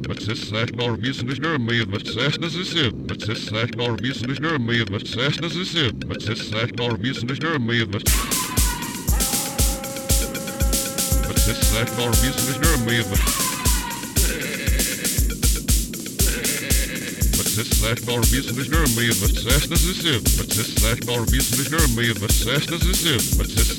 But this zegt maar wie zijn er mee, met zes na zes But this zes zegt maar wie zijn er mee, met zes na But this Met zes zegt maar wie zijn er mee, met Met zes zegt is wie zijn er mee, met Met zes zegt maar wie zijn er mee, met zes na zes in. Met zes zegt maar wie zijn er mee, met zes na zes in. Met zes